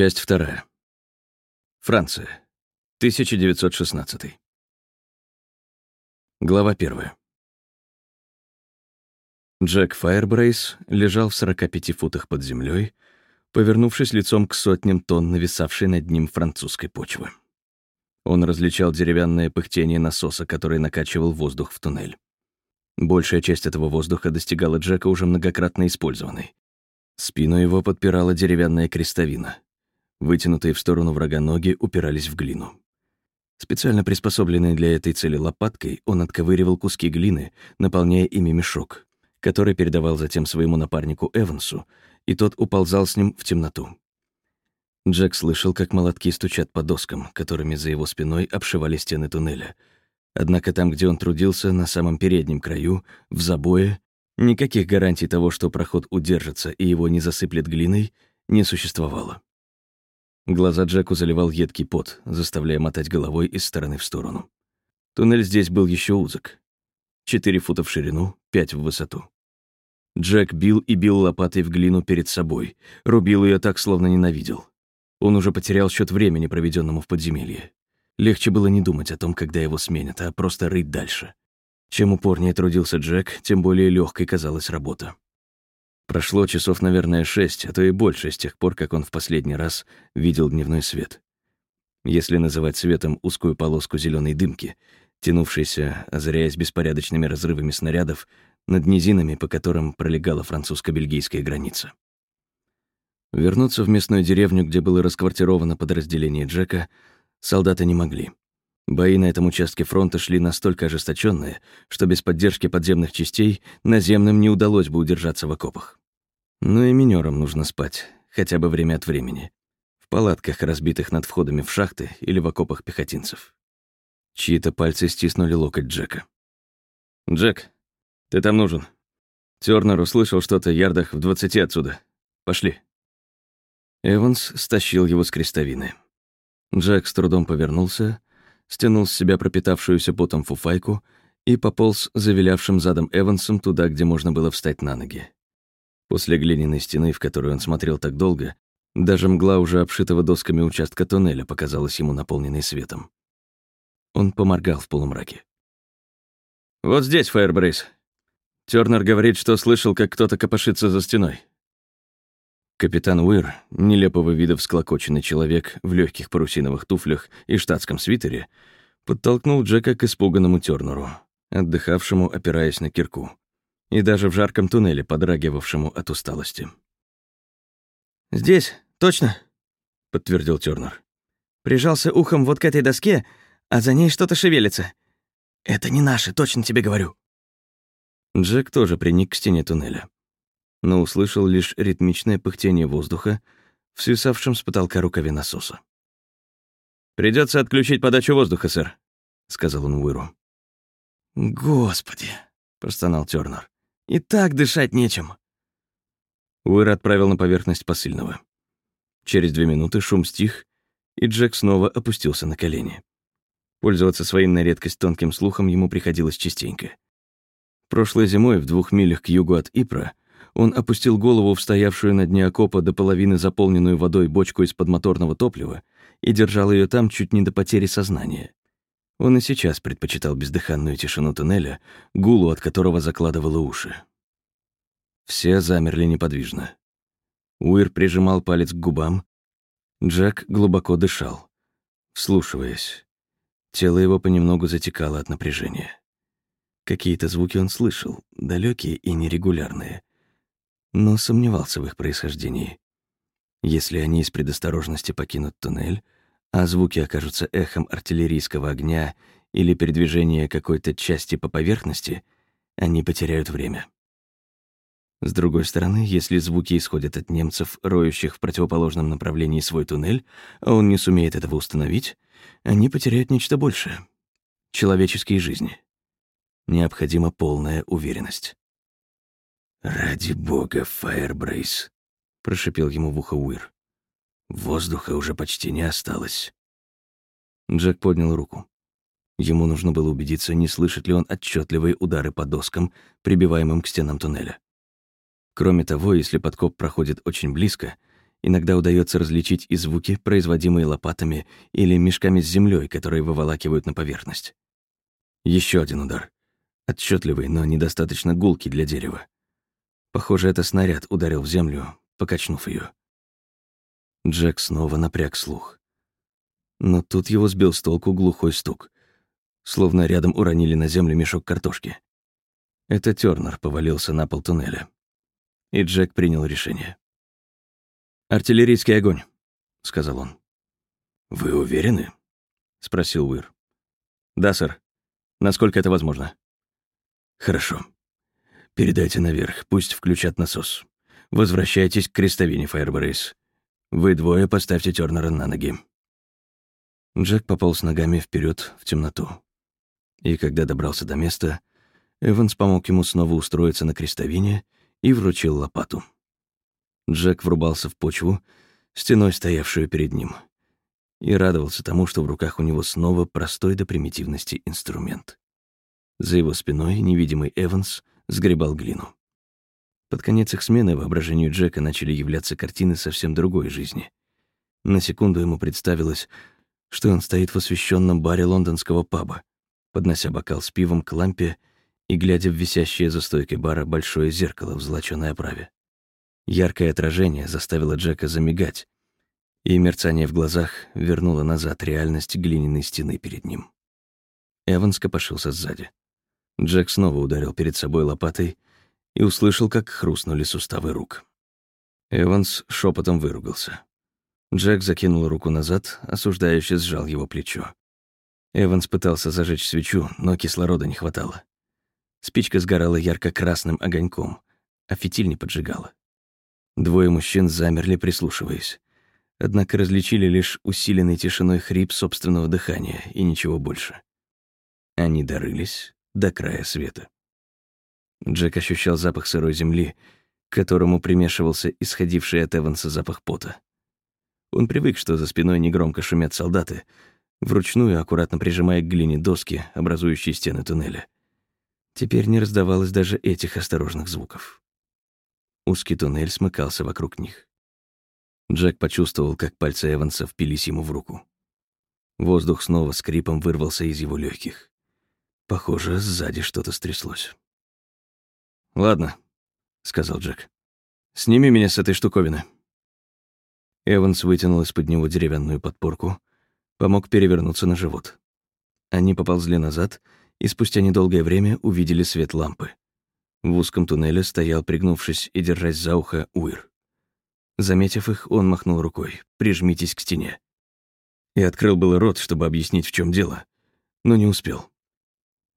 Часть вторая. Франция. 1916. Глава первая. Джек Файербрейс лежал в 45 футах под землей, повернувшись лицом к сотням тонн нависавшей над ним французской почвы. Он различал деревянное пыхтение насоса, который накачивал воздух в туннель. Большая часть этого воздуха достигала Джека уже многократно использованной. Спину его подпирала деревянная крестовина. Вытянутые в сторону врага ноги упирались в глину. Специально приспособленной для этой цели лопаткой он отковыривал куски глины, наполняя ими мешок, который передавал затем своему напарнику Эвансу, и тот уползал с ним в темноту. Джек слышал, как молотки стучат по доскам, которыми за его спиной обшивали стены туннеля. Однако там, где он трудился, на самом переднем краю, в забое, никаких гарантий того, что проход удержится и его не засыплет глиной, не существовало. Глаза Джеку заливал едкий пот, заставляя мотать головой из стороны в сторону. Туннель здесь был еще узок. Четыре фута в ширину, пять в высоту. Джек бил и бил лопатой в глину перед собой, рубил ее так, словно ненавидел. Он уже потерял счет времени, проведенному в подземелье. Легче было не думать о том, когда его сменят, а просто рыть дальше. Чем упорнее трудился Джек, тем более легкой казалась работа. Прошло часов, наверное, шесть, а то и больше с тех пор, как он в последний раз видел дневной свет. Если называть светом узкую полоску зеленой дымки, тянувшейся, озаряясь беспорядочными разрывами снарядов, над низинами, по которым пролегала французско-бельгийская граница. Вернуться в местную деревню, где было расквартировано подразделение Джека, солдаты не могли. Бои на этом участке фронта шли настолько ожесточенные, что без поддержки подземных частей наземным не удалось бы удержаться в окопах. Ну и минерам нужно спать, хотя бы время от времени. В палатках, разбитых над входами в шахты или в окопах пехотинцев. Чьи-то пальцы стиснули локоть Джека. «Джек, ты там нужен. Тёрнер услышал что-то ярдах в двадцати отсюда. Пошли». Эванс стащил его с крестовины. Джек с трудом повернулся, стянул с себя пропитавшуюся потом фуфайку и пополз завилявшим задом Эвансом туда, где можно было встать на ноги. После глиняной стены, в которую он смотрел так долго, даже мгла уже обшитого досками участка туннеля показалась ему наполненной светом. Он поморгал в полумраке. «Вот здесь, Фаербрейс. Тёрнер говорит, что слышал, как кто-то копошится за стеной». Капитан Уир, нелепого вида всклокоченный человек в легких парусиновых туфлях и штатском свитере, подтолкнул Джека к испуганному Тёрнеру, отдыхавшему, опираясь на кирку и даже в жарком туннеле, подрагивавшему от усталости. «Здесь, точно», — подтвердил Тёрнер. «Прижался ухом вот к этой доске, а за ней что-то шевелится. Это не наши, точно тебе говорю». Джек тоже приник к стене туннеля, но услышал лишь ритмичное пыхтение воздуха в свисавшем с потолка рукаве насоса. Придется отключить подачу воздуха, сэр», — сказал он Уиру. «Господи», — простонал Тёрнер. И так дышать нечем. Уэр отправил на поверхность посыльного. Через две минуты шум стих, и Джек снова опустился на колени. Пользоваться своим на редкость тонким слухом ему приходилось частенько. Прошлой зимой, в двух милях к югу от Ипра, он опустил голову в стоявшую на дне окопа до половины заполненную водой бочку из-под моторного топлива и держал ее там чуть не до потери сознания. Он и сейчас предпочитал бездыханную тишину туннеля, гулу от которого закладывало уши. Все замерли неподвижно. Уир прижимал палец к губам. Джек глубоко дышал, вслушиваясь. Тело его понемногу затекало от напряжения. Какие-то звуки он слышал, далекие и нерегулярные, но сомневался в их происхождении. Если они из предосторожности покинут туннель, а звуки окажутся эхом артиллерийского огня или передвижения какой-то части по поверхности, они потеряют время. С другой стороны, если звуки исходят от немцев, роющих в противоположном направлении свой туннель, а он не сумеет этого установить, они потеряют нечто большее — человеческие жизни. Необходима полная уверенность. «Ради бога, Фаербрейс», — прошипел ему в ухо Уир. Воздуха уже почти не осталось. Джек поднял руку. Ему нужно было убедиться, не слышит ли он отчетливые удары по доскам, прибиваемым к стенам туннеля. Кроме того, если подкоп проходит очень близко, Иногда удается различить и звуки, производимые лопатами или мешками с землей, которые выволакивают на поверхность. Еще один удар. Отчетливый, но недостаточно гулкий для дерева. Похоже, это снаряд ударил в землю, покачнув ее. Джек снова напряг слух. Но тут его сбил с толку глухой стук. Словно рядом уронили на землю мешок картошки. Это Тёрнер повалился на пол туннеля. И Джек принял решение. «Артиллерийский огонь», — сказал он. «Вы уверены?» — спросил Уир. «Да, сэр. Насколько это возможно?» «Хорошо. Передайте наверх, пусть включат насос. Возвращайтесь к крестовине, Фаербрейс. Вы двое поставьте Тёрнера на ноги». Джек пополз ногами вперед в темноту. И когда добрался до места, Эванс помог ему снова устроиться на крестовине и вручил лопату. Джек врубался в почву, стеной стоявшую перед ним, и радовался тому, что в руках у него снова простой до примитивности инструмент. За его спиной невидимый Эванс сгребал глину. Под конец их смены воображению Джека начали являться картины совсем другой жизни. На секунду ему представилось, что он стоит в освещенном баре лондонского паба, поднося бокал с пивом к лампе и глядя в висящее за стойкой бара большое зеркало в золочёной оправе. Яркое отражение заставило Джека замигать, и мерцание в глазах вернуло назад реальность глиняной стены перед ним. Эванс копошился сзади. Джек снова ударил перед собой лопатой и услышал, как хрустнули суставы рук. Эванс шепотом выругался. Джек закинул руку назад, осуждающе сжал его плечо. Эванс пытался зажечь свечу, но кислорода не хватало. Спичка сгорала ярко-красным огоньком, а фитиль не поджигала. Двое мужчин замерли, прислушиваясь. Однако различили лишь усиленный тишиной хрип собственного дыхания и ничего больше. Они дорылись до края света. Джек ощущал запах сырой земли, к которому примешивался исходивший от Эванса запах пота. Он привык, что за спиной негромко шумят солдаты, вручную аккуратно прижимая к глине доски, образующие стены туннеля. Теперь не раздавалось даже этих осторожных звуков. Узкий туннель смыкался вокруг них. Джек почувствовал, как пальцы Эванса впились ему в руку. Воздух снова скрипом вырвался из его легких. Похоже, сзади что-то стряслось. «Ладно», — сказал Джек. «Сними меня с этой штуковины». Эванс вытянул из-под него деревянную подпорку, помог перевернуться на живот. Они поползли назад — и спустя недолгое время увидели свет лампы. В узком туннеле стоял, пригнувшись и держась за ухо, Уир. Заметив их, он махнул рукой «Прижмитесь к стене». И открыл было рот, чтобы объяснить, в чем дело, но не успел.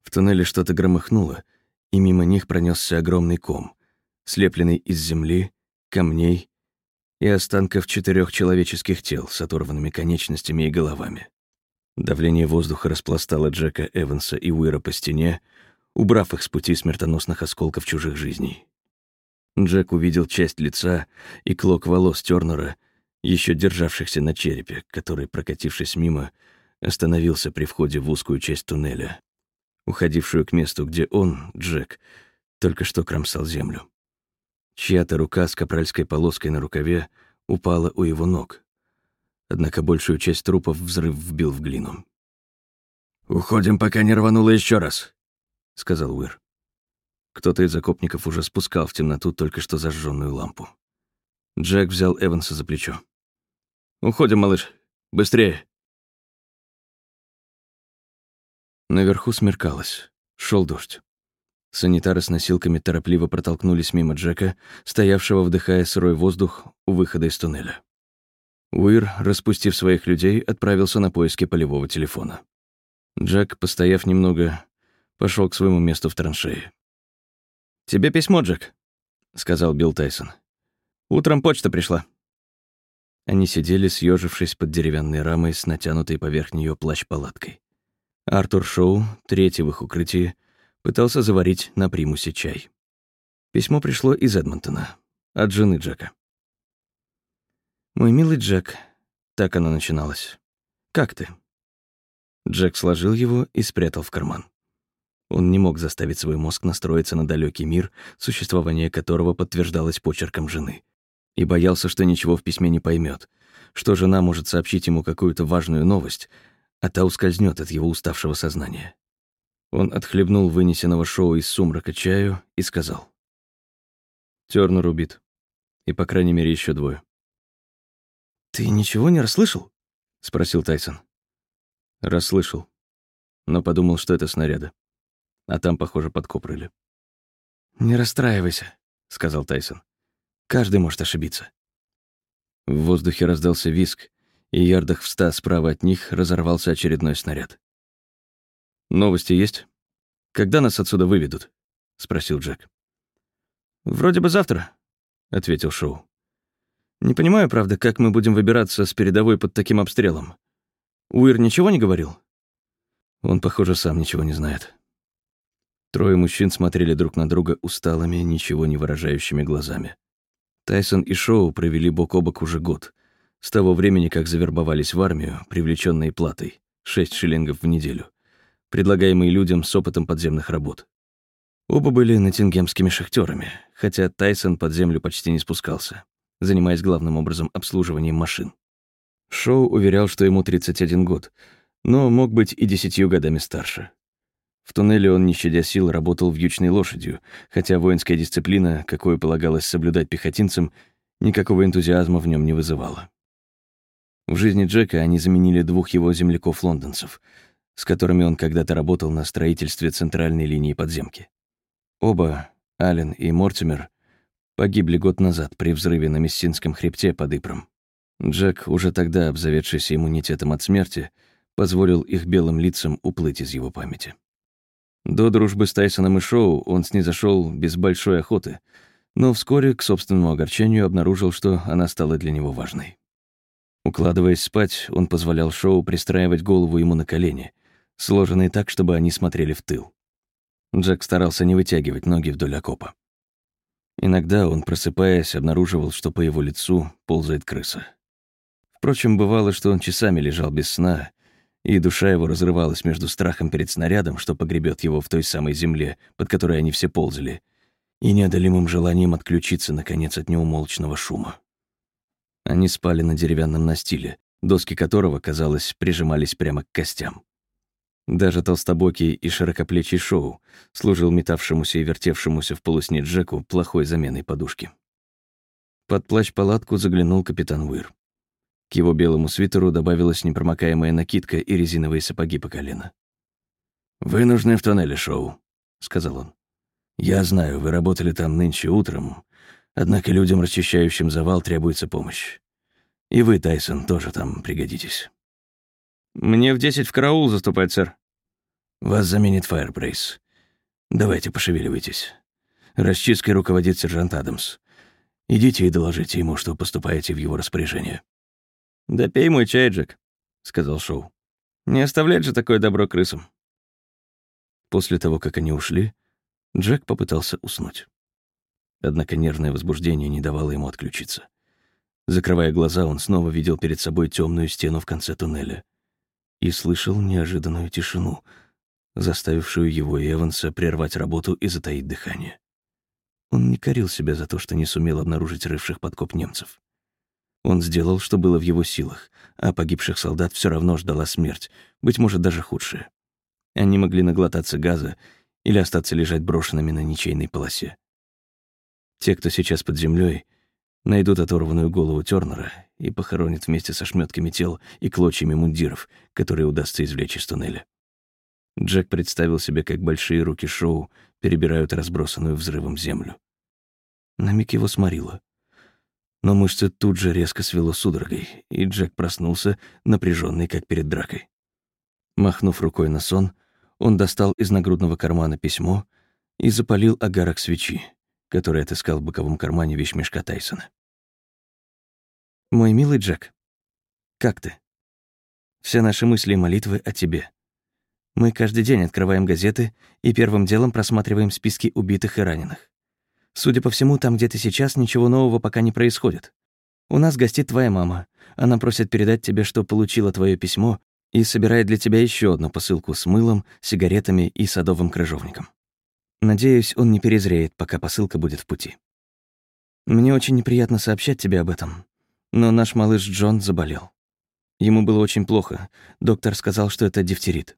В туннеле что-то громыхнуло, и мимо них пронесся огромный ком, слепленный из земли, камней и останков четырех человеческих тел с оторванными конечностями и головами. Давление воздуха распластало Джека Эванса и Уира по стене, убрав их с пути смертоносных осколков чужих жизней. Джек увидел часть лица и клок волос Тёрнера, еще державшихся на черепе, который, прокатившись мимо, остановился при входе в узкую часть туннеля, уходившую к месту, где он, Джек, только что кромсал землю. Чья-то рука с капральской полоской на рукаве упала у его ног, однако большую часть трупов взрыв вбил в глину. «Уходим, пока не рвануло еще раз», — сказал Уир. Кто-то из окопников уже спускал в темноту только что зажженную лампу. Джек взял Эванса за плечо. «Уходим, малыш. Быстрее!» Наверху смеркалось. шел дождь. Санитары с носилками торопливо протолкнулись мимо Джека, стоявшего, вдыхая сырой воздух у выхода из туннеля. Уир, распустив своих людей, отправился на поиски полевого телефона. Джек, постояв немного, пошел к своему месту в траншее. «Тебе письмо, Джек», — сказал Билл Тайсон. «Утром почта пришла». Они сидели, съежившись под деревянной рамой с натянутой поверх нее плащ-палаткой. Артур Шоу, третий в их укрытии, пытался заварить на примусе чай. Письмо пришло из Эдмонтона, от жены Джека. «Мой милый Джек», — так оно начиналось. «Как ты?» Джек сложил его и спрятал в карман. Он не мог заставить свой мозг настроиться на далекий мир, существование которого подтверждалось почерком жены. И боялся, что ничего в письме не поймет, что жена может сообщить ему какую-то важную новость, а та ускользнет от его уставшего сознания. Он отхлебнул вынесенного шоу из сумрака чаю и сказал. Тёрнер убит. И, по крайней мере, еще двое. «Ты ничего не расслышал?» — спросил Тайсон. Расслышал. Но подумал, что это снаряды. А там, похоже, подкопрыли. «Не расстраивайся», — сказал Тайсон. «Каждый может ошибиться». В воздухе раздался виск, и ярдах в ста справа от них разорвался очередной снаряд. «Новости есть? Когда нас отсюда выведут?» — спросил Джек. «Вроде бы завтра», — ответил Шоу. «Не понимаю, правда, как мы будем выбираться с передовой под таким обстрелом. Уир ничего не говорил?» Он, похоже, сам ничего не знает. Трое мужчин смотрели друг на друга усталыми, ничего не выражающими глазами. Тайсон и Шоу провели бок о бок уже год, с того времени, как завербовались в армию, привлеченные платой, 6 шиллингов в неделю предлагаемые людям с опытом подземных работ. Оба были натингемскими шахтерами, хотя Тайсон под землю почти не спускался, занимаясь главным образом обслуживанием машин. Шоу уверял, что ему 31 год, но мог быть и десятью годами старше. В туннеле он, не щадя сил, работал вьючной лошадью, хотя воинская дисциплина, какой полагалось соблюдать пехотинцам, никакого энтузиазма в нем не вызывала. В жизни Джека они заменили двух его земляков-лондонцев — с которыми он когда-то работал на строительстве центральной линии подземки. Оба, Аллен и Мортимер, погибли год назад при взрыве на Мессинском хребте под Ипром. Джек, уже тогда обзаведшийся иммунитетом от смерти, позволил их белым лицам уплыть из его памяти. До дружбы с Тайсоном и Шоу он снизошел без большой охоты, но вскоре, к собственному огорчению, обнаружил, что она стала для него важной. Укладываясь спать, он позволял Шоу пристраивать голову ему на колени, сложенные так, чтобы они смотрели в тыл. Джек старался не вытягивать ноги вдоль окопа. Иногда он, просыпаясь, обнаруживал, что по его лицу ползает крыса. Впрочем, бывало, что он часами лежал без сна, и душа его разрывалась между страхом перед снарядом, что погребет его в той самой земле, под которой они все ползали, и неодолимым желанием отключиться, наконец, от неумолчного шума. Они спали на деревянном настиле, доски которого, казалось, прижимались прямо к костям. Даже толстобокий и широкоплечий шоу служил метавшемуся и вертевшемуся в полусне Джеку плохой заменой подушки. Под плащ-палатку заглянул капитан Уир. К его белому свитеру добавилась непромокаемая накидка и резиновые сапоги по колено. «Вы нужны в тоннеле, Шоу», — сказал он. «Я знаю, вы работали там нынче утром, однако людям, расчищающим завал, требуется помощь. И вы, Тайсон, тоже там пригодитесь». «Мне в десять в караул заступать, сэр». «Вас заменит Фаербрейс. Давайте, пошевеливайтесь. Расчисткой руководит сержант Адамс. Идите и доложите ему, что поступаете в его распоряжение». «Да пей мой чай, Джек», — сказал Шоу. «Не оставлять же такое добро крысам». После того, как они ушли, Джек попытался уснуть. Однако нервное возбуждение не давало ему отключиться. Закрывая глаза, он снова видел перед собой темную стену в конце туннеля и слышал неожиданную тишину, заставившую его Эванса прервать работу и затаить дыхание. Он не корил себя за то, что не сумел обнаружить рывших подкоп немцев. Он сделал, что было в его силах, а погибших солдат все равно ждала смерть, быть может, даже худшая. Они могли наглотаться газа или остаться лежать брошенными на ничейной полосе. Те, кто сейчас под землей, найдут оторванную голову Тёрнера и похоронят вместе со шмётками тел и клочьями мундиров, которые удастся извлечь из туннеля. Джек представил себе, как большие руки Шоу перебирают разбросанную взрывом землю. На миг его сморило. Но мышцы тут же резко свело судорогой, и Джек проснулся, напряженный, как перед дракой. Махнув рукой на сон, он достал из нагрудного кармана письмо и запалил огарок свечи, который отыскал в боковом кармане вещмешка Тайсона. «Мой милый Джек, как ты? Все наши мысли и молитвы о тебе. Мы каждый день открываем газеты и первым делом просматриваем списки убитых и раненых. Судя по всему, там, где ты сейчас, ничего нового пока не происходит. У нас гостит твоя мама. Она просит передать тебе, что получила твое письмо и собирает для тебя еще одну посылку с мылом, сигаретами и садовым крыжовником. Надеюсь, он не перезреет, пока посылка будет в пути. Мне очень неприятно сообщать тебе об этом, но наш малыш Джон заболел. Ему было очень плохо. Доктор сказал, что это дифтерит.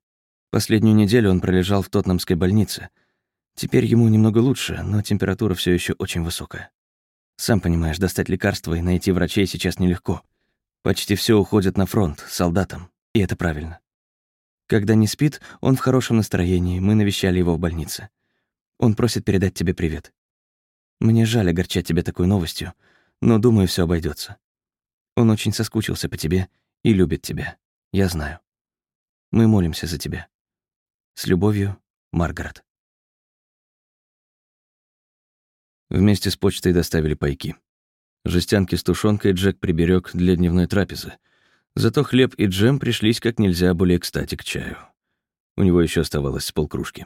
Последнюю неделю он пролежал в Тотнамской больнице. Теперь ему немного лучше, но температура все еще очень высокая. Сам понимаешь, достать лекарства и найти врачей сейчас нелегко. Почти все уходит на фронт, солдатам, и это правильно. Когда не спит, он в хорошем настроении, мы навещали его в больнице. Он просит передать тебе привет. Мне жаль огорчать тебя такой новостью, но думаю, все обойдется. Он очень соскучился по тебе и любит тебя. Я знаю. Мы молимся за тебя. С любовью, Маргарет. Вместе с почтой доставили пайки. Жестянки с тушенкой Джек приберег для дневной трапезы. Зато хлеб и джем пришлись как нельзя более кстати к чаю. У него еще оставалось с полкружки.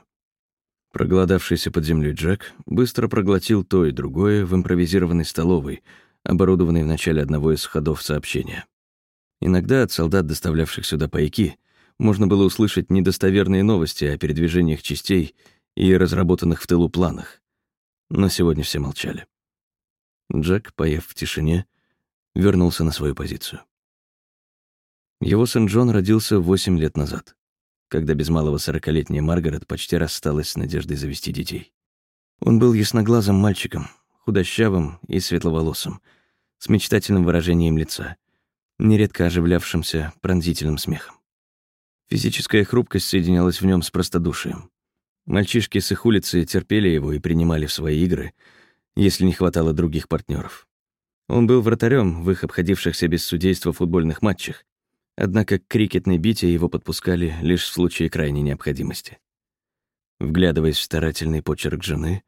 Проголодавшийся под землей Джек быстро проглотил то и другое в импровизированной столовой, оборудованной в начале одного из ходов сообщения. Иногда от солдат, доставлявших сюда пайки, можно было услышать недостоверные новости о передвижениях частей и разработанных в тылу планах. Но сегодня все молчали. Джек, поев в тишине, вернулся на свою позицию. Его сын Джон родился восемь лет назад, когда без малого сорокалетняя Маргарет почти рассталась с надеждой завести детей. Он был ясноглазым мальчиком, худощавым и светловолосым, с мечтательным выражением лица — нередко оживлявшимся пронзительным смехом. Физическая хрупкость соединялась в нем с простодушием. Мальчишки с их улицы терпели его и принимали в свои игры, если не хватало других партнеров. Он был вратарем в их обходившихся без судейства футбольных матчах, однако к крикетной бите его подпускали лишь в случае крайней необходимости. Вглядываясь в старательный почерк жены,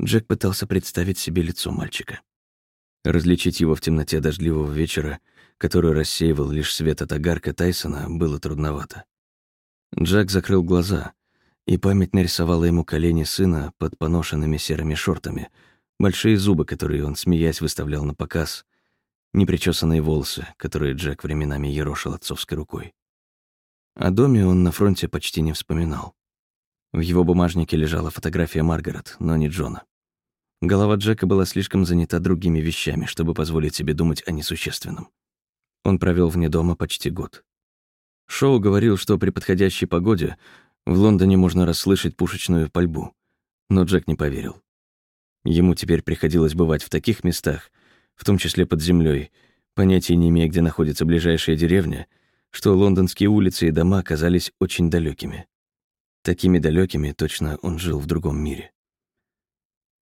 Джек пытался представить себе лицо мальчика. Различить его в темноте дождливого вечера — который рассеивал лишь свет от огарка Тайсона, было трудновато. Джек закрыл глаза, и память нарисовала ему колени сына под поношенными серыми шортами, большие зубы, которые он, смеясь, выставлял на показ, непричесанные волосы, которые Джек временами ерошил отцовской рукой. О доме он на фронте почти не вспоминал. В его бумажнике лежала фотография Маргарет, но не Джона. Голова Джека была слишком занята другими вещами, чтобы позволить себе думать о несущественном. Он провел вне дома почти год. Шоу говорил, что при подходящей погоде в Лондоне можно расслышать пушечную пальбу, но Джек не поверил. Ему теперь приходилось бывать в таких местах, в том числе под землей, понятия не имея, где находится ближайшая деревня, что лондонские улицы и дома казались очень далекими. Такими далекими точно он жил в другом мире.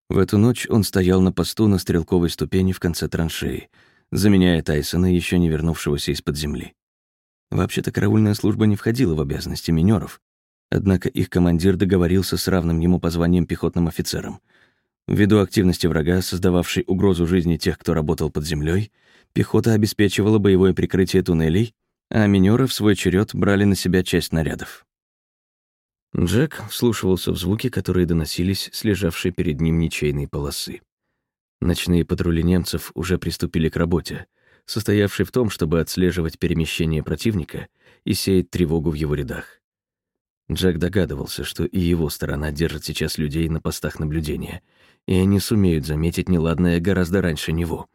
В эту ночь он стоял на посту на стрелковой ступени в конце траншеи — заменяя Тайсона, еще не вернувшегося из-под земли. Вообще-то караульная служба не входила в обязанности минеров, однако их командир договорился с равным ему по званиям пехотным офицером. Ввиду активности врага, создававшей угрозу жизни тех, кто работал под землей, пехота обеспечивала боевое прикрытие туннелей, а минеры в свой черед брали на себя часть нарядов. Джек вслушивался в звуки, которые доносились с лежавшей перед ним ничейной полосы. Ночные патрули немцев уже приступили к работе, состоявшей в том, чтобы отслеживать перемещение противника и сеять тревогу в его рядах. Джек догадывался, что и его сторона держит сейчас людей на постах наблюдения, и они сумеют заметить неладное гораздо раньше него.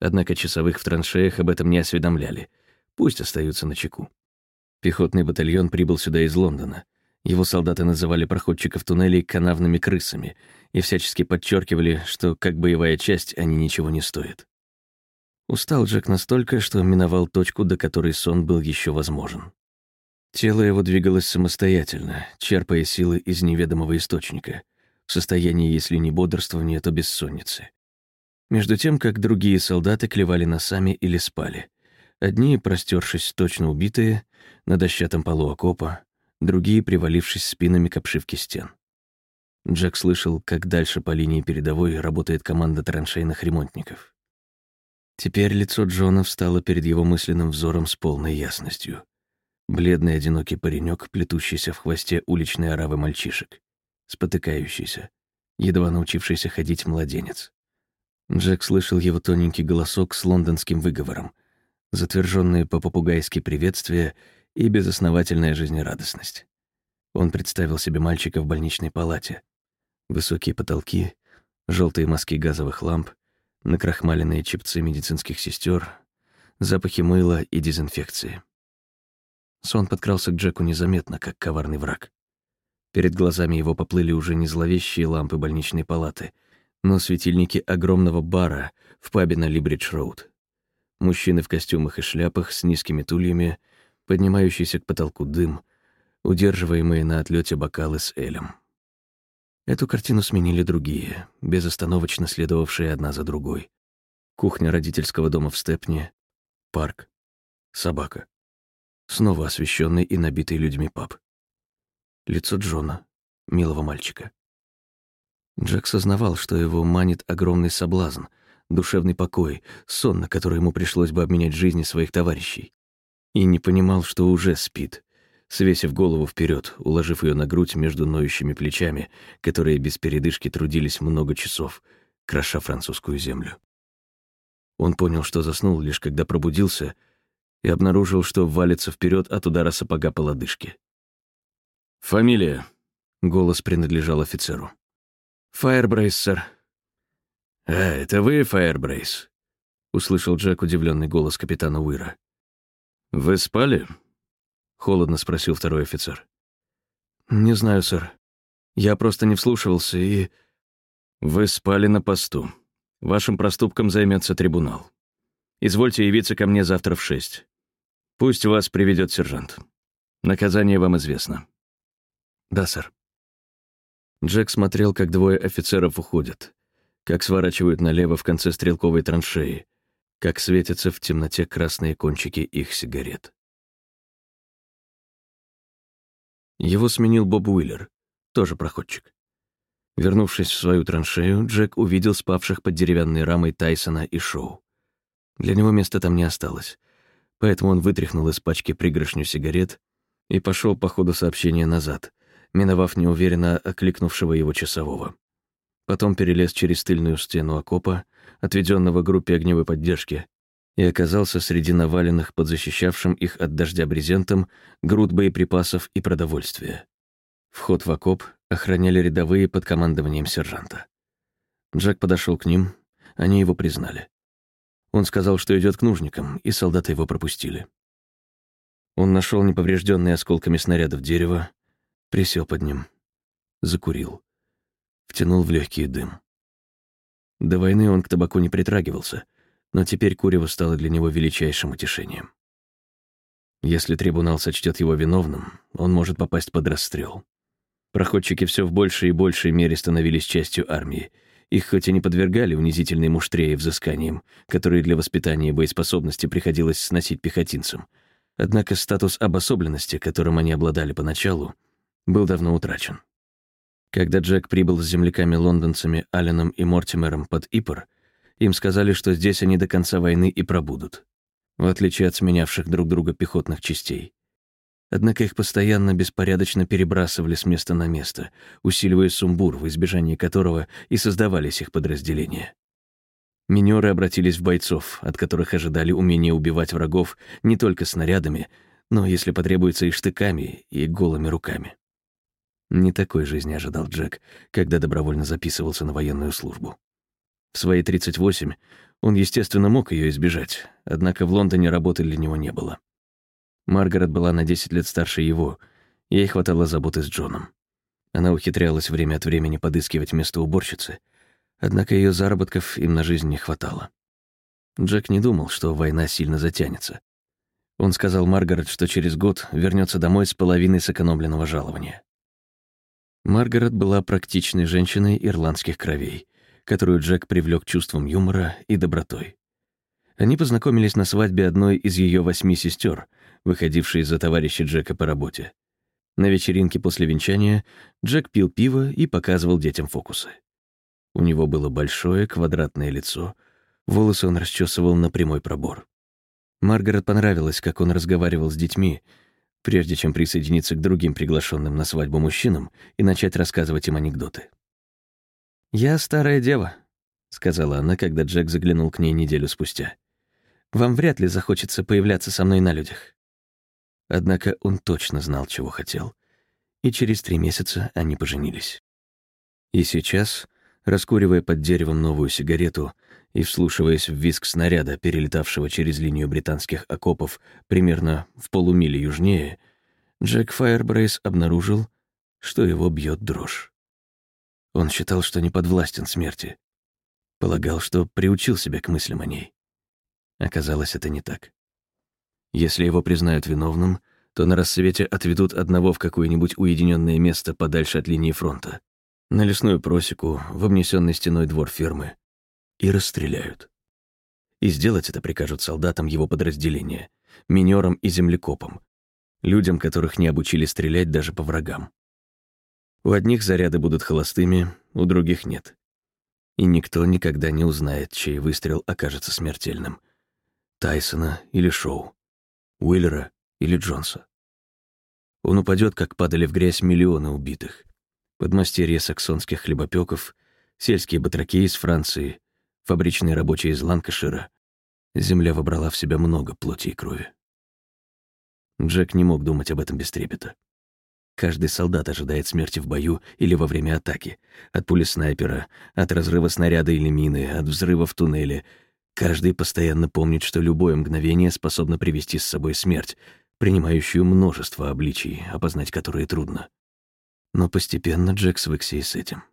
Однако часовых в траншеях об этом не осведомляли. Пусть остаются на чеку. Пехотный батальон прибыл сюда из Лондона. Его солдаты называли проходчиков туннелей канавными крысами и всячески подчеркивали, что как боевая часть они ничего не стоят. Устал Джек настолько, что миновал точку, до которой сон был еще возможен. Тело его двигалось самостоятельно, черпая силы из неведомого источника, в состоянии, если не бодрствования, то бессонницы. Между тем, как другие солдаты клевали носами или спали. Одни, простершись точно убитые, на дощатом полу окопа, другие, привалившись спинами к обшивке стен. Джек слышал, как дальше по линии передовой работает команда траншейных ремонтников. Теперь лицо Джона встало перед его мысленным взором с полной ясностью. Бледный одинокий паренек, плетущийся в хвосте уличной оравы мальчишек, спотыкающийся, едва научившийся ходить младенец. Джек слышал его тоненький голосок с лондонским выговором, затверженные по-попугайски приветствия и безосновательная жизнерадостность. Он представил себе мальчика в больничной палате, Высокие потолки, желтые мазки газовых ламп, накрахмаленные чипцы медицинских сестер, запахи мыла и дезинфекции. Сон подкрался к Джеку незаметно, как коварный враг. Перед глазами его поплыли уже не зловещие лампы больничной палаты, но светильники огромного бара в пабе на Либридж-Роуд. Мужчины в костюмах и шляпах с низкими тульями, поднимающийся к потолку дым, удерживаемые на отлете бокалы с элем. Эту картину сменили другие, безостановочно следовавшие одна за другой. Кухня родительского дома в Степне, парк, собака. Снова освещенный и набитый людьми паб. Лицо Джона, милого мальчика. Джек сознавал, что его манит огромный соблазн, душевный покой, сон, на который ему пришлось бы обменять жизни своих товарищей. И не понимал, что уже спит, свесив голову вперед, уложив ее на грудь между ноющими плечами, которые без передышки трудились много часов, кроша французскую землю. Он понял, что заснул, лишь когда пробудился и обнаружил, что валится вперед от удара сапога по лодыжке. «Фамилия?» — голос принадлежал офицеру. «Фаербрейс, сэр». «А, это вы, Фаербрейс?» — услышал Джек удивленный голос капитана Уира. «Вы спали?» Холодно спросил второй офицер. «Не знаю, сэр. Я просто не вслушивался и...» «Вы спали на посту. Вашим проступком займется трибунал. Извольте явиться ко мне завтра в шесть. Пусть вас приведет сержант. Наказание вам известно». «Да, сэр». Джек смотрел, как двое офицеров уходят, как сворачивают налево в конце стрелковой траншеи, как светятся в темноте красные кончики их сигарет. Его сменил Боб Уиллер, тоже проходчик. Вернувшись в свою траншею, Джек увидел спавших под деревянной рамой Тайсона и Шоу. Для него места там не осталось, поэтому он вытряхнул из пачки пригоршню сигарет и пошел по ходу сообщения назад, миновав неуверенно окликнувшего его часового. Потом перелез через тыльную стену окопа, отведенного группе огневой поддержки, и оказался среди наваленных под защищавшим их от дождя брезентом груд боеприпасов и продовольствия. Вход в окоп охраняли рядовые под командованием сержанта. Джек подошел к ним, они его признали. Он сказал, что идет к нужникам, и солдаты его пропустили. Он нашел неповрежденное осколками снарядов дерево, присел под ним, закурил, втянул в легкий дым. До войны он к табаку не притрагивался, но теперь курево стало для него величайшим утешением. Если трибунал сочтет его виновным, он может попасть под расстрел. Проходчики все в большей и большей мере становились частью армии. Их хоть и не подвергали унизительной муштре и взысканиям, которые для воспитания боеспособности приходилось сносить пехотинцам, однако статус обособленности, которым они обладали поначалу, был давно утрачен. Когда Джек прибыл с земляками-лондонцами Алленом и Мортимером под Ипор, им сказали, что здесь они до конца войны и пробудут, в отличие от сменявших друг друга пехотных частей. Однако их постоянно беспорядочно перебрасывали с места на место, усиливая сумбур, в избежании которого и создавались их подразделения. Минеры обратились в бойцов, от которых ожидали умения убивать врагов не только снарядами, но, если потребуется, и штыками, и голыми руками. Не такой жизни ожидал Джек, когда добровольно записывался на военную службу. В свои 38 он, естественно, мог ее избежать, однако в Лондоне работы для него не было. Маргарет была на 10 лет старше его, ей хватало заботы с Джоном. Она ухитрялась время от времени подыскивать место уборщицы, однако ее заработков им на жизнь не хватало. Джек не думал, что война сильно затянется. Он сказал Маргарет, что через год вернется домой с половиной сэкономленного жалования. Маргарет была практичной женщиной ирландских кровей, которую Джек привлек чувством юмора и добротой. Они познакомились на свадьбе одной из ее восьми сестер, выходившей за товарища Джека по работе. На вечеринке после венчания Джек пил пиво и показывал детям фокусы. У него было большое квадратное лицо, волосы он расчесывал на прямой пробор. Маргарет понравилось, как он разговаривал с детьми, прежде чем присоединиться к другим приглашенным на свадьбу мужчинам и начать рассказывать им анекдоты. «Я старая дева», — сказала она, когда Джек заглянул к ней неделю спустя. «Вам вряд ли захочется появляться со мной на людях». Однако он точно знал, чего хотел. И через три месяца они поженились. И сейчас, Раскуривая под деревом новую сигарету и вслушиваясь в визг снаряда, перелетавшего через линию британских окопов примерно в полумиле южнее, Джек Файербрейс обнаружил, что его бьет дрожь. Он считал, что не подвластен смерти. Полагал, что приучил себя к мыслям о ней. Оказалось, это не так. Если его признают виновным, то на рассвете отведут одного в какое-нибудь уединенное место подальше от линии фронта, на лесную просеку, в обнесенный стеной двор фермы, и расстреляют. И сделать это прикажут солдатам его подразделения, минерам и землекопам, людям, которых не обучили стрелять даже по врагам. У одних заряды будут холостыми, у других нет. И никто никогда не узнает, чей выстрел окажется смертельным. Тайсона или Шоу, Уиллера или Джонса. Он упадет, как падали в грязь миллионы убитых. Подмастерья саксонских хлебопеков, сельские батраки из Франции, фабричные рабочие из Ланкашира. Земля вобрала в себя много плоти и крови. Джек не мог думать об этом без трепета. Каждый солдат ожидает смерти в бою или во время атаки. От пули снайпера, от разрыва снаряда или мины, от взрыва в туннеле. Каждый постоянно помнит, что любое мгновение способно привести с собой смерть, принимающую множество обличий, опознать которые трудно. Но постепенно Джек свыкся и с этим.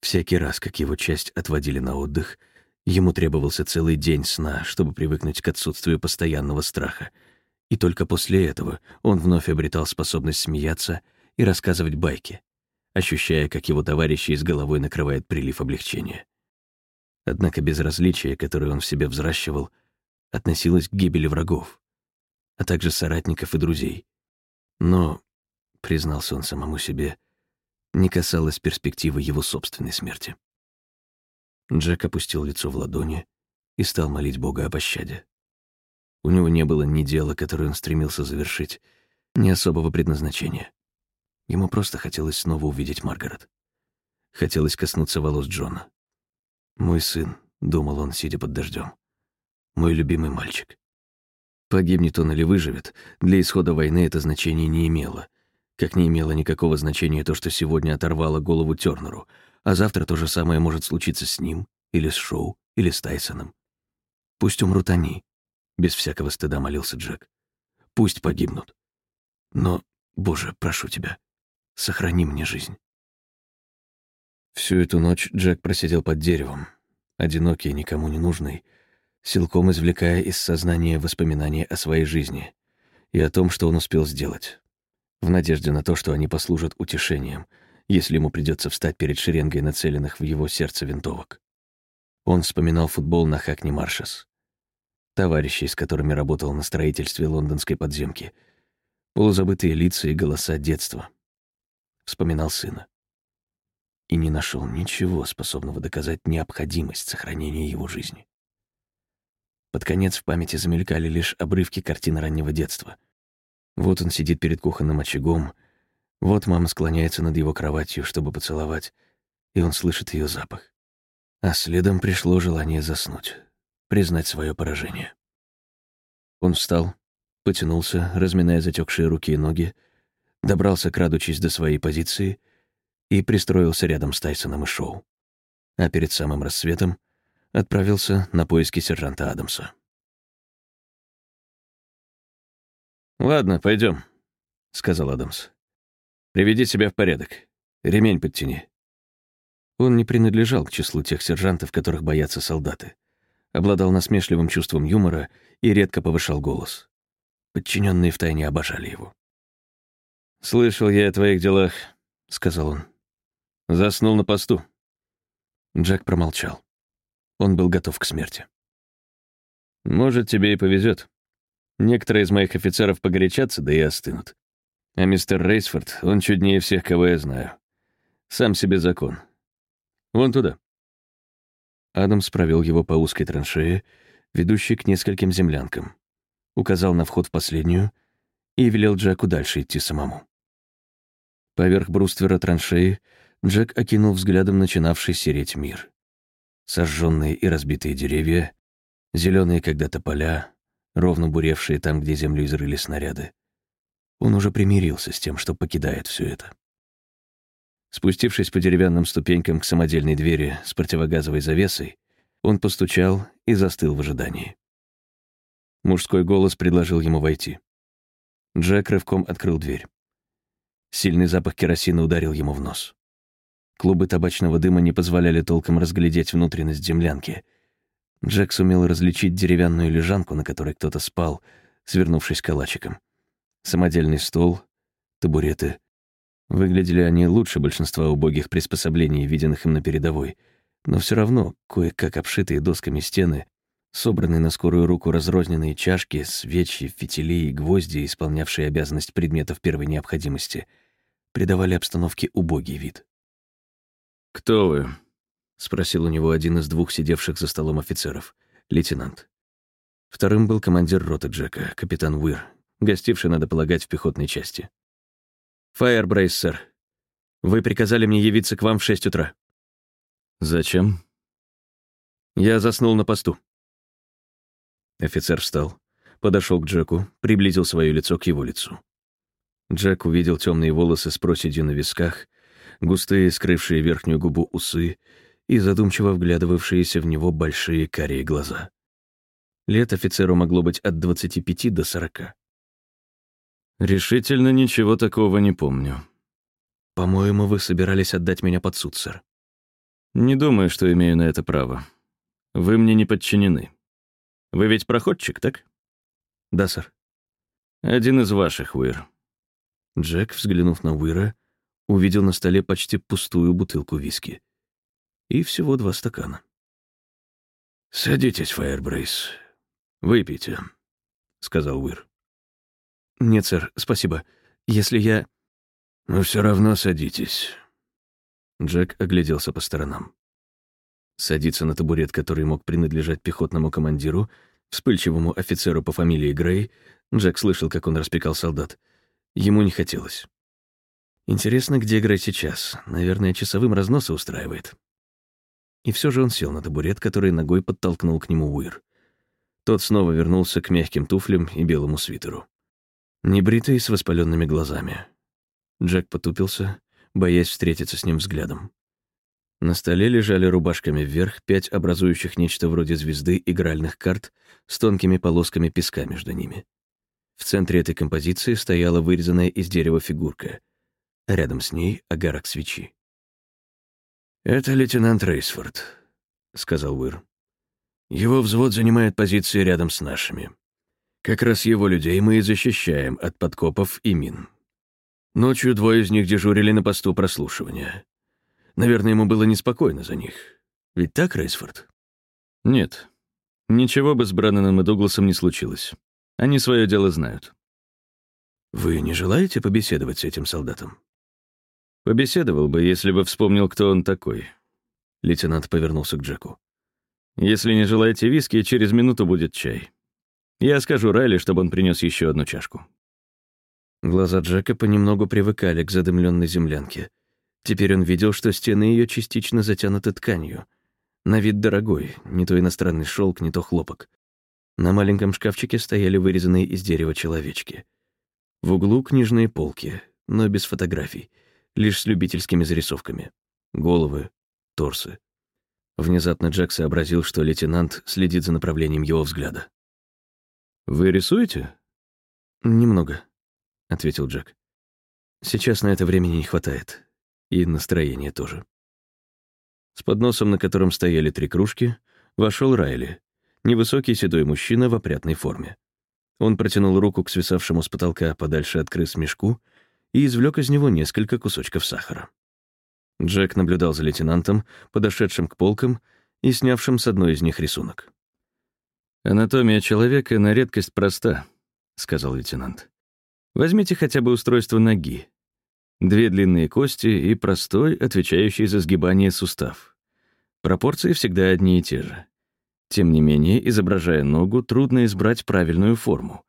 Всякий раз, как его часть отводили на отдых, ему требовался целый день сна, чтобы привыкнуть к отсутствию постоянного страха — и только после этого он вновь обретал способность смеяться и рассказывать байки, ощущая, как его товарищи из головой накрывает прилив облегчения. Однако безразличие, которое он в себе взращивал, относилось к гибели врагов, а также соратников и друзей. Но, признался он самому себе, не касалось перспективы его собственной смерти. Джек опустил лицо в ладони и стал молить Бога о пощаде. У него не было ни дела, которое он стремился завершить, ни особого предназначения. Ему просто хотелось снова увидеть Маргарет. Хотелось коснуться волос Джона. «Мой сын», — думал он, сидя под дождем. «Мой любимый мальчик». Погибнет он или выживет, для исхода войны это значение не имело. Как не имело никакого значения то, что сегодня оторвало голову Тёрнеру, а завтра то же самое может случиться с ним, или с Шоу, или с Тайсоном. Пусть умрут они, без всякого стыда молился Джек. Пусть погибнут. Но, Боже, прошу тебя, сохрани мне жизнь. Всю эту ночь Джек просидел под деревом, одинокий, никому не нужный, силком извлекая из сознания воспоминания о своей жизни и о том, что он успел сделать, в надежде на то, что они послужат утешением, если ему придется встать перед шеренгой нацеленных в его сердце винтовок. Он вспоминал футбол на Хакни Маршес, товарищей, с которыми работал на строительстве лондонской подземки, полузабытые лица и голоса детства. Вспоминал сына. И не нашел ничего, способного доказать необходимость сохранения его жизни. Под конец в памяти замелькали лишь обрывки картин раннего детства. Вот он сидит перед кухонным очагом, вот мама склоняется над его кроватью, чтобы поцеловать, и он слышит ее запах. А следом пришло желание заснуть признать свое поражение. Он встал, потянулся, разминая затекшие руки и ноги, добрался, крадучись до своей позиции, и пристроился рядом с Тайсоном и Шоу. А перед самым рассветом отправился на поиски сержанта Адамса. «Ладно, пойдем, сказал Адамс. «Приведи себя в порядок. Ремень подтяни». Он не принадлежал к числу тех сержантов, которых боятся солдаты обладал насмешливым чувством юмора и редко повышал голос. Подчиненные втайне обожали его. «Слышал я о твоих делах», — сказал он. «Заснул на посту». Джек промолчал. Он был готов к смерти. «Может, тебе и повезет. Некоторые из моих офицеров погорячатся, да и остынут. А мистер Рейсфорд, он чуднее всех, кого я знаю. Сам себе закон. Вон туда». Адамс провел его по узкой траншее, ведущей к нескольким землянкам, указал на вход в последнюю и велел Джеку дальше идти самому. Поверх бруствера траншеи Джек окинул взглядом начинавший сереть мир. Сожженные и разбитые деревья, зеленые когда-то поля, ровно буревшие там, где землю изрыли снаряды. Он уже примирился с тем, что покидает все это. Спустившись по деревянным ступенькам к самодельной двери с противогазовой завесой, он постучал и застыл в ожидании. Мужской голос предложил ему войти. Джек рывком открыл дверь. Сильный запах керосина ударил ему в нос. Клубы табачного дыма не позволяли толком разглядеть внутренность землянки. Джек сумел различить деревянную лежанку, на которой кто-то спал, свернувшись калачиком. Самодельный стол, табуреты, Выглядели они лучше большинства убогих приспособлений, виденных им на передовой, но все равно кое-как обшитые досками стены, собранные на скорую руку разрозненные чашки, свечи, фитили и гвозди, исполнявшие обязанность предметов первой необходимости, придавали обстановке убогий вид. «Кто вы?» — спросил у него один из двух сидевших за столом офицеров, лейтенант. Вторым был командир роты Джека, капитан Уир, гостивший, надо полагать, в пехотной части. «Фаербрейс, сэр. Вы приказали мне явиться к вам в шесть утра». «Зачем?» «Я заснул на посту». Офицер встал, подошел к Джеку, приблизил свое лицо к его лицу. Джек увидел темные волосы с проседью на висках, густые, скрывшие верхнюю губу усы и задумчиво вглядывавшиеся в него большие карие глаза. Лет офицеру могло быть от 25 до 40. «Решительно ничего такого не помню». «По-моему, вы собирались отдать меня под суд, сэр». «Не думаю, что имею на это право. Вы мне не подчинены. Вы ведь проходчик, так?» «Да, сэр». «Один из ваших, Уир». Джек, взглянув на Уира, увидел на столе почти пустую бутылку виски. И всего два стакана. «Садитесь, Фаербрейс. Выпейте», — сказал Уир. «Нет, сэр, спасибо. Если я...» «Но все равно садитесь». Джек огляделся по сторонам. Садиться на табурет, который мог принадлежать пехотному командиру, вспыльчивому офицеру по фамилии Грей, Джек слышал, как он распекал солдат. Ему не хотелось. Интересно, где Грей сейчас? Наверное, часовым разносы устраивает. И все же он сел на табурет, который ногой подтолкнул к нему Уир. Тот снова вернулся к мягким туфлям и белому свитеру. Небритый, с воспаленными глазами. Джек потупился, боясь встретиться с ним взглядом. На столе лежали рубашками вверх пять образующих нечто вроде звезды игральных карт с тонкими полосками песка между ними. В центре этой композиции стояла вырезанная из дерева фигурка, рядом с ней — огарок свечи. «Это лейтенант Рейсфорд», — сказал Уир. «Его взвод занимает позиции рядом с нашими. Как раз его людей мы и защищаем от подкопов и мин. Ночью двое из них дежурили на посту прослушивания. Наверное, ему было неспокойно за них. Ведь так, Рейсфорд? Нет. Ничего бы с Бранноном и Дугласом не случилось. Они свое дело знают. Вы не желаете побеседовать с этим солдатом? Побеседовал бы, если бы вспомнил, кто он такой. Лейтенант повернулся к Джеку. Если не желаете виски, через минуту будет чай. Я скажу Райли, чтобы он принес еще одну чашку». Глаза Джека понемногу привыкали к задымленной землянке. Теперь он видел, что стены ее частично затянуты тканью. На вид дорогой, не то иностранный шелк, не то хлопок. На маленьком шкафчике стояли вырезанные из дерева человечки. В углу книжные полки, но без фотографий, лишь с любительскими зарисовками. Головы, торсы. Внезапно Джек сообразил, что лейтенант следит за направлением его взгляда. «Вы рисуете?» «Немного», — ответил Джек. «Сейчас на это времени не хватает. И настроения тоже». С подносом, на котором стояли три кружки, вошел Райли, невысокий седой мужчина в опрятной форме. Он протянул руку к свисавшему с потолка подальше от крыс мешку и извлек из него несколько кусочков сахара. Джек наблюдал за лейтенантом, подошедшим к полкам и снявшим с одной из них рисунок. «Анатомия человека на редкость проста», — сказал лейтенант. «Возьмите хотя бы устройство ноги. Две длинные кости и простой, отвечающий за сгибание сустав. Пропорции всегда одни и те же. Тем не менее, изображая ногу, трудно избрать правильную форму.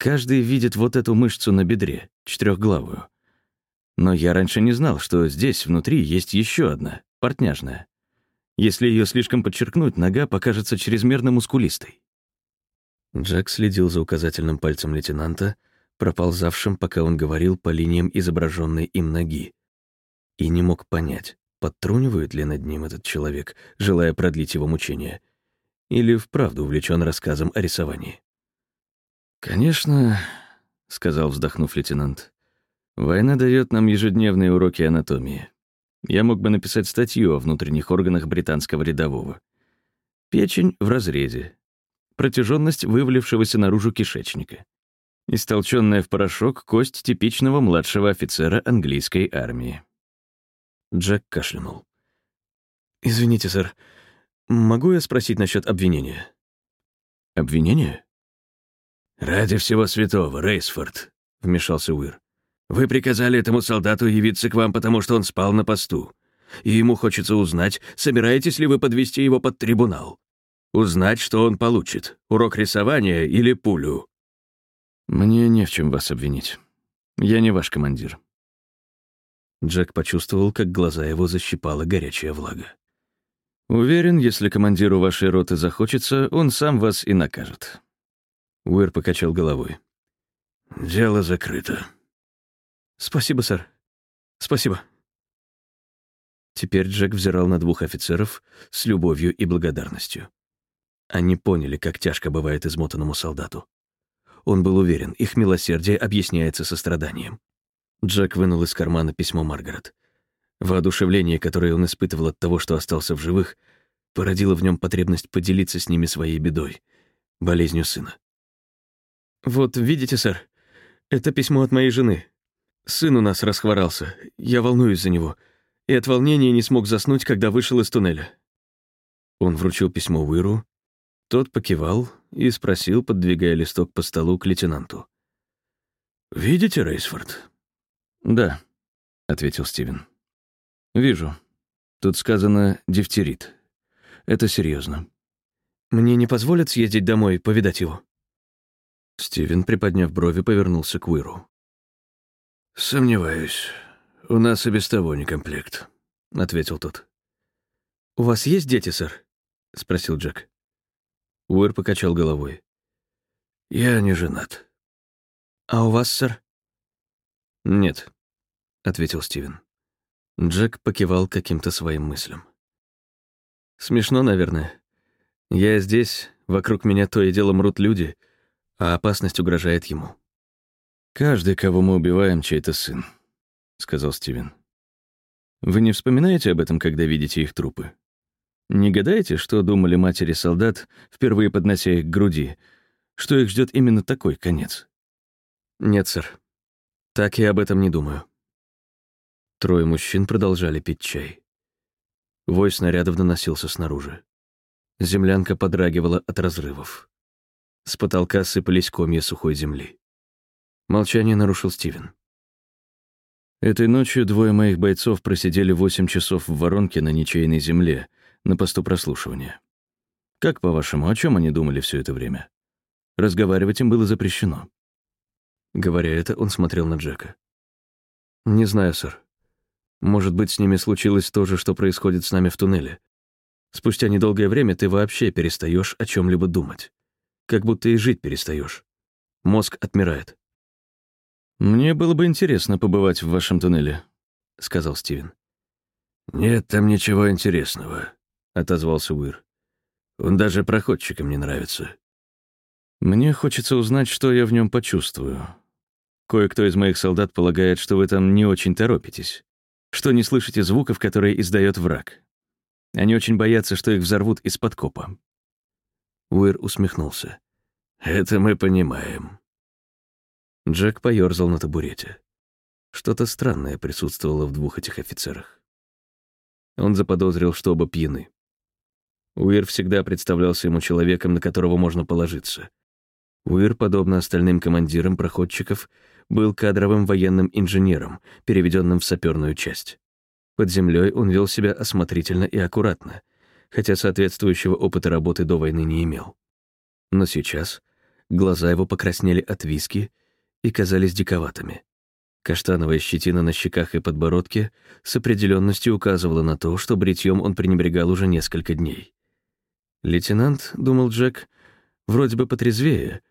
Каждый видит вот эту мышцу на бедре, четырехглавую. Но я раньше не знал, что здесь, внутри, есть еще одна, портняжная. Если ее слишком подчеркнуть, нога покажется чрезмерно мускулистой. Джек следил за указательным пальцем лейтенанта, проползавшим, пока он говорил, по линиям изображенной им ноги. и не мог понять, подтрунивает ли над ним этот человек, желая продлить его мучения, или вправду увлечен рассказом о рисовании. «Конечно», — сказал, вздохнув лейтенант, «война дает нам ежедневные уроки анатомии. Я мог бы написать статью о внутренних органах британского рядового. Печень в разрезе. Протяженность вывалившегося наружу кишечника. Истолченная в порошок кость типичного младшего офицера английской армии. Джек кашлянул. «Извините, сэр, могу я спросить насчет обвинения?» «Обвинение?» «Ради всего святого, Рейсфорд», — вмешался Уир. «Вы приказали этому солдату явиться к вам, потому что он спал на посту. И ему хочется узнать, собираетесь ли вы подвести его под трибунал. Узнать, что он получит, урок рисования или пулю». «Мне не в чем вас обвинить. Я не ваш командир. Джек почувствовал, как глаза его защипала горячая влага. «Уверен, если командиру вашей роты захочется, он сам вас и накажет». Уэр покачал головой. «Дело закрыто». «Спасибо, сэр. Спасибо». Теперь Джек взирал на двух офицеров с любовью и благодарностью. Они поняли, как тяжко бывает измотанному солдату. Он был уверен, их милосердие объясняется состраданием. Джек вынул из кармана письмо Маргарет. Воодушевление, которое он испытывал от того, что остался в живых, породило в нем потребность поделиться с ними своей бедой, болезнью сына. «Вот, видите, сэр, это письмо от моей жены. Сын у нас расхворался, я волнуюсь за него, и от волнения не смог заснуть, когда вышел из туннеля». Он вручил письмо Уиру, тот покивал и спросил, подвигая листок по столу к лейтенанту. «Видите, Рейсфорд, «Да», — ответил Стивен. «Вижу. Тут сказано «дифтерит». Это серьезно. Мне не позволят съездить домой, повидать его?» Стивен, приподняв брови, повернулся к Уиру. «Сомневаюсь. У нас и без того не комплект», — ответил тот. «У вас есть дети, сэр?» — спросил Джек. Уир покачал головой. «Я не женат». «А у вас, сэр?» «Нет», — ответил Стивен. Джек покивал каким-то своим мыслям. «Смешно, наверное. Я здесь, вокруг меня то и дело мрут люди, а опасность угрожает ему». «Каждый, кого мы убиваем, чей-то сын», — сказал Стивен. «Вы не вспоминаете об этом, когда видите их трупы? Не гадаете, что думали матери солдат, впервые поднося их к груди, что их ждет именно такой конец?» «Нет, сэр. Так я об этом не думаю». Трое мужчин продолжали пить чай. Вой снарядов доносился снаружи. Землянка подрагивала от разрывов. С потолка сыпались комья сухой земли. Молчание нарушил Стивен. Этой ночью двое моих бойцов просидели восемь часов в воронке на ничейной земле, на посту прослушивания. Как, по-вашему, о чем они думали все это время? Разговаривать им было запрещено. Говоря это, он смотрел на Джека. «Не знаю, сэр. Может быть, с ними случилось то же, что происходит с нами в туннеле. Спустя недолгое время ты вообще перестаешь о чем либо думать. Как будто и жить перестаешь. Мозг отмирает. «Мне было бы интересно побывать в вашем туннеле», — сказал Стивен. «Нет там ничего интересного», — отозвался Уир. «Он даже проходчикам не нравится». «Мне хочется узнать, что я в нем почувствую. Кое-кто из моих солдат полагает, что вы там не очень торопитесь, что не слышите звуков, которые издает враг. Они очень боятся, что их взорвут из-под копа». Уир усмехнулся. «Это мы понимаем». Джек поёрзал на табурете. Что-то странное присутствовало в двух этих офицерах. Он заподозрил, что оба пьяны. Уир всегда представлялся ему человеком, на которого можно положиться. Уир, подобно остальным командирам проходчиков, был кадровым военным инженером, переведенным в саперную часть. Под землей он вел себя осмотрительно и аккуратно, хотя соответствующего опыта работы до войны не имел. Но сейчас глаза его покраснели от виски и казались диковатыми. Каштановая щетина на щеках и подбородке с определенностью указывала на то, что бритьем он пренебрегал уже несколько дней. Лейтенант, думал Джек, вроде бы потрезвее,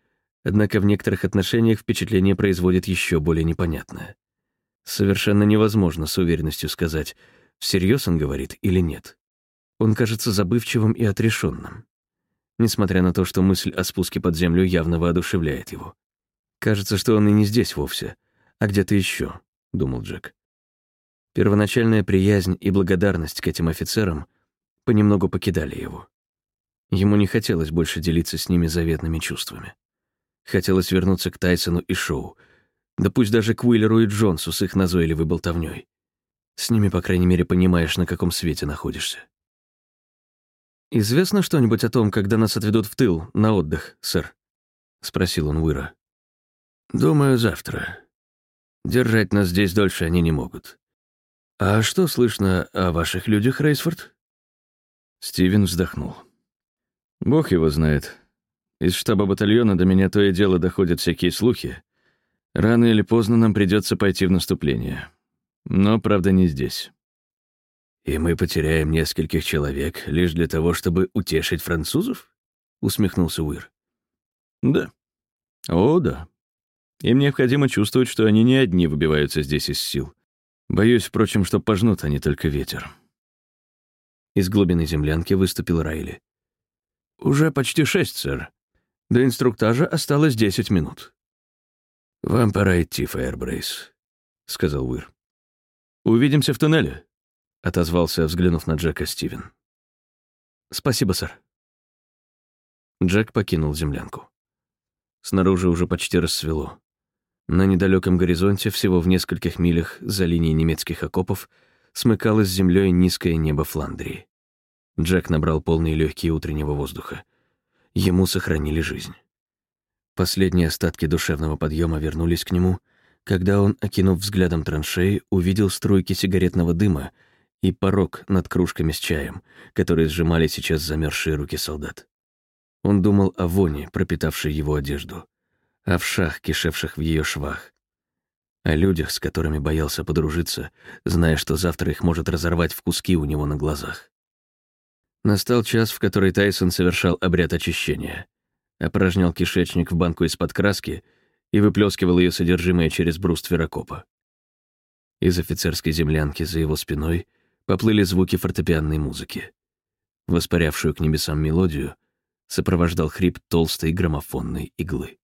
Однако в некоторых отношениях впечатление производит еще более непонятное. Совершенно невозможно с уверенностью сказать, всерьез он говорит или нет. Он кажется забывчивым и отрешенным. Несмотря на то, что мысль о спуске под землю явно воодушевляет его. Кажется, что он и не здесь вовсе, а где-то еще, думал Джек. Первоначальная приязнь и благодарность к этим офицерам понемногу покидали его. Ему не хотелось больше делиться с ними заветными чувствами. Хотелось вернуться к Тайсону и Шоу, да пусть даже к Уиллеру и Джонсу с их назойливой болтовнёй. С ними, по крайней мере, понимаешь, на каком свете находишься. «Известно что-нибудь о том, когда нас отведут в тыл, на отдых, сэр?» — спросил он Уира. «Думаю, завтра. Держать нас здесь дольше они не могут. А что слышно о ваших людях, Рейсфорд?» Стивен вздохнул. «Бог его знает. Из штаба батальона до меня то и дело доходят всякие слухи. Рано или поздно нам придется пойти в наступление. Но, правда, не здесь. «И мы потеряем нескольких человек лишь для того, чтобы утешить французов?» — усмехнулся Уир. «Да. О, да. Им необходимо чувствовать, что они не одни выбиваются здесь из сил. Боюсь, впрочем, что пожнут они только ветер». Из глубины землянки выступил Райли. «Уже почти шесть, сэр. До инструктажа осталось десять минут». «Вам пора идти, Фаербрейс», — сказал Уир. «Увидимся в туннеле», — отозвался, взглянув на Джека Стивен. «Спасибо, сэр». Джек покинул землянку. Снаружи уже почти рассвело. На недалеком горизонте, всего в нескольких милях за линией немецких окопов, смыкалось с землей низкое небо Фландрии. Джек набрал полные легкие утреннего воздуха. Ему сохранили жизнь. Последние остатки душевного подъема вернулись к нему, когда он, окинув взглядом траншеи, увидел струйки сигаретного дыма и порог над кружками с чаем, которые сжимали сейчас замерзшие руки солдат. Он думал о воне, пропитавшей его одежду, о вшах, кишевших в ее швах, о людях, с которыми боялся подружиться, зная, что завтра их может разорвать в куски у него на глазах. Настал час, в который Тайсон совершал обряд очищения, опорожнял кишечник в банку из-под краски и выплескивал ее содержимое через бруствер окопа. Из офицерской землянки за его спиной — поплыли звуки фортепианной музыки. Воспарявшую к небесам мелодию сопровождал хрип толстой граммофонной иглы.